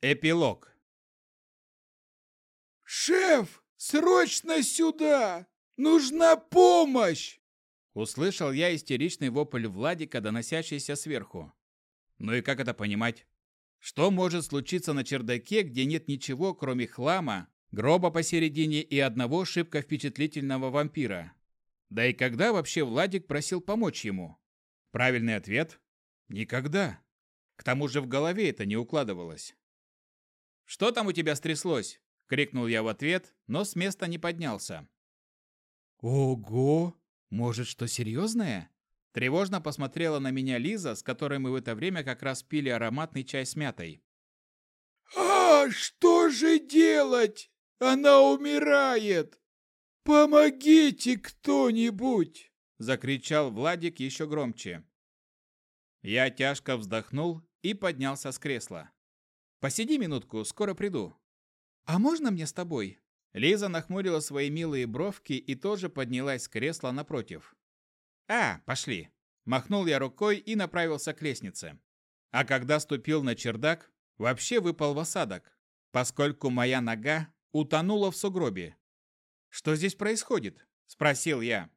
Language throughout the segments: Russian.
Эпилог. «Шеф, срочно сюда! Нужна помощь!» Услышал я истеричный вопль Владика, доносящийся сверху. Ну и как это понимать? Что может случиться на чердаке, где нет ничего, кроме хлама, гроба посередине и одного шибко впечатлительного вампира? Да и когда вообще Владик просил помочь ему? Правильный ответ – никогда. К тому же в голове это не укладывалось. «Что там у тебя стряслось?» – крикнул я в ответ, но с места не поднялся. «Ого! Может, что серьезное?» Тревожно посмотрела на меня Лиза, с которой мы в это время как раз пили ароматный чай с мятой. «А, что же делать? Она умирает! Помогите кто-нибудь!» – закричал Владик еще громче. Я тяжко вздохнул и поднялся с кресла. «Посиди минутку, скоро приду». «А можно мне с тобой?» Лиза нахмурила свои милые бровки и тоже поднялась с кресла напротив. «А, пошли!» Махнул я рукой и направился к лестнице. А когда ступил на чердак, вообще выпал в осадок, поскольку моя нога утонула в сугробе. «Что здесь происходит?» – спросил я.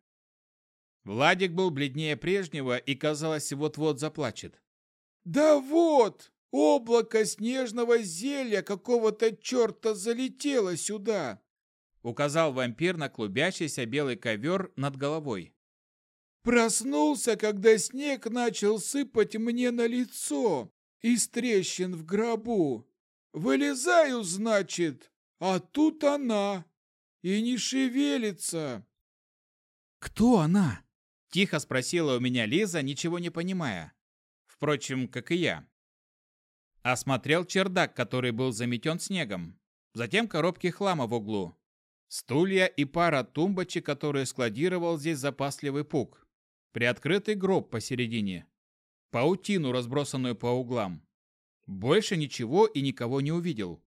Владик был бледнее прежнего и, казалось, вот-вот заплачет. «Да вот! Облако снежного зелья какого-то черта залетело сюда!» Указал вампир на клубящийся белый ковер над головой. Проснулся, когда снег начал сыпать мне на лицо из трещин в гробу. Вылезаю, значит, а тут она. И не шевелится. «Кто она?» – тихо спросила у меня Лиза, ничего не понимая. Впрочем, как и я. Осмотрел чердак, который был заметен снегом. Затем коробки хлама в углу. Стулья и пара тумбочек, которые складировал здесь запасливый пук приоткрытый гроб посередине, паутину, разбросанную по углам. Больше ничего и никого не увидел.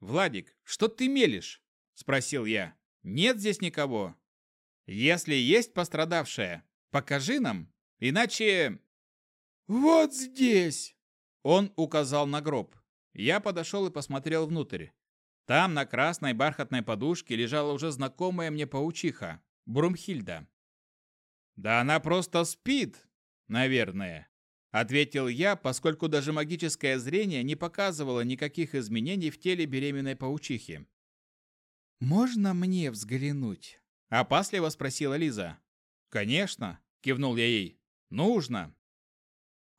«Владик, что ты мелешь?» – спросил я. «Нет здесь никого. Если есть пострадавшая, покажи нам, иначе...» «Вот здесь!» Он указал на гроб. Я подошел и посмотрел внутрь. Там на красной бархатной подушке лежала уже знакомая мне паучиха, Брумхильда. «Да она просто спит, наверное», — ответил я, поскольку даже магическое зрение не показывало никаких изменений в теле беременной паучихи. «Можно мне взглянуть?» — опасливо спросила Лиза. «Конечно», — кивнул я ей. «Нужно».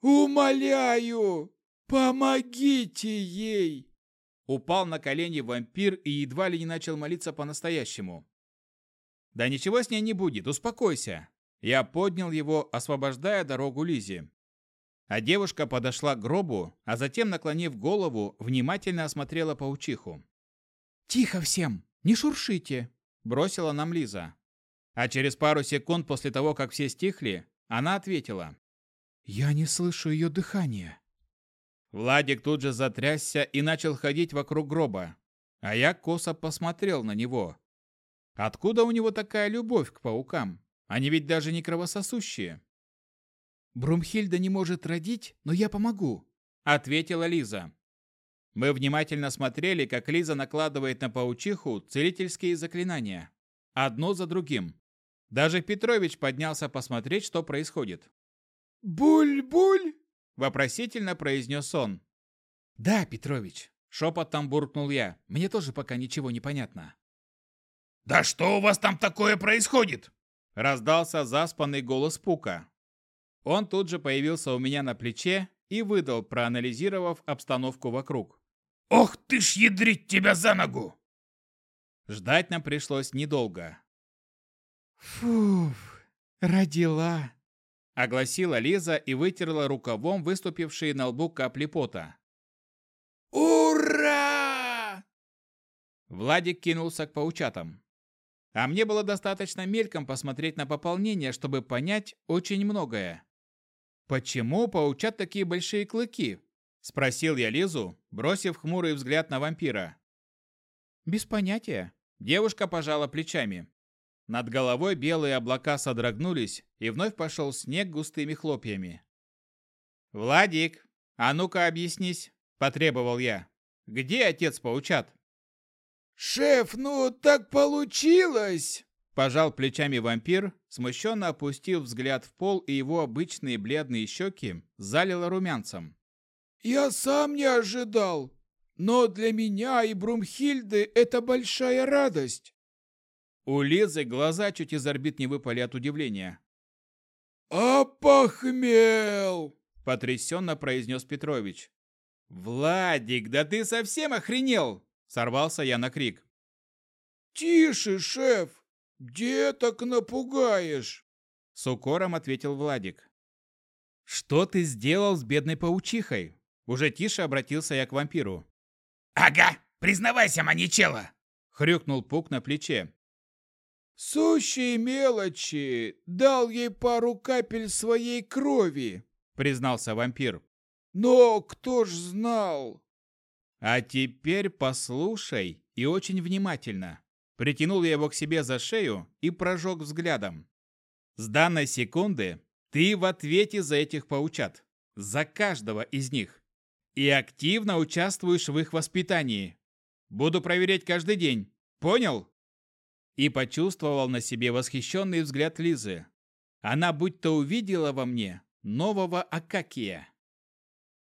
«Умоляю, помогите ей!» Упал на колени вампир и едва ли не начал молиться по-настоящему. «Да ничего с ней не будет, успокойся. Я поднял его, освобождая дорогу Лизе. А девушка подошла к гробу, а затем, наклонив голову, внимательно осмотрела паучиху. «Тихо всем! Не шуршите!» – бросила нам Лиза. А через пару секунд после того, как все стихли, она ответила. «Я не слышу ее дыхания». Владик тут же затрясся и начал ходить вокруг гроба, а я косо посмотрел на него. Откуда у него такая любовь к паукам? Они ведь даже не кровососущие. Брумхильда не может родить, но я помогу, ответила Лиза. Мы внимательно смотрели, как Лиза накладывает на паучиху целительские заклинания, одно за другим. Даже Петрович поднялся посмотреть, что происходит. «Буль-буль!» – вопросительно произнес он. «Да, Петрович», – шепотом буркнул я. «Мне тоже пока ничего не понятно». «Да что у вас там такое происходит?» Раздался заспанный голос Пука. Он тут же появился у меня на плече и выдал, проанализировав обстановку вокруг. «Ох ты ж ядрить тебя за ногу!» Ждать нам пришлось недолго. «Фуф, родила!» Огласила Лиза и вытерла рукавом выступившие на лбу капли пота. «Ура!» Владик кинулся к паучатам. А мне было достаточно мельком посмотреть на пополнение, чтобы понять очень многое. «Почему паучат такие большие клыки?» – спросил я Лизу, бросив хмурый взгляд на вампира. «Без понятия». Девушка пожала плечами. Над головой белые облака содрогнулись, и вновь пошел снег густыми хлопьями. «Владик, а ну-ка объяснись», – потребовал я. Где отец паучат? «Шеф, ну так получилось!» Пожал плечами вампир, смущенно опустив взгляд в пол, и его обычные бледные щеки залило румянцем. «Я сам не ожидал, но для меня и Брумхильды это большая радость». У Лизы глаза чуть из орбит не выпали от удивления. «Опохмел!» – потрясенно произнес Петрович. «Владик, да ты совсем охренел!» – сорвался я на крик. «Тише, шеф! Деток напугаешь!» С укором ответил Владик. «Что ты сделал с бедной паучихой?» Уже тише обратился я к вампиру. «Ага, признавайся, маничела!» Хрюкнул Пук на плече. «Сущие мелочи! Дал ей пару капель своей крови!» Признался вампир. «Но кто ж знал?» «А теперь послушай и очень внимательно!» Притянул я его к себе за шею и прожег взглядом. С данной секунды ты в ответе за этих паучат. За каждого из них. И активно участвуешь в их воспитании. Буду проверять каждый день. Понял? И почувствовал на себе восхищенный взгляд Лизы. Она будто увидела во мне нового Акакия.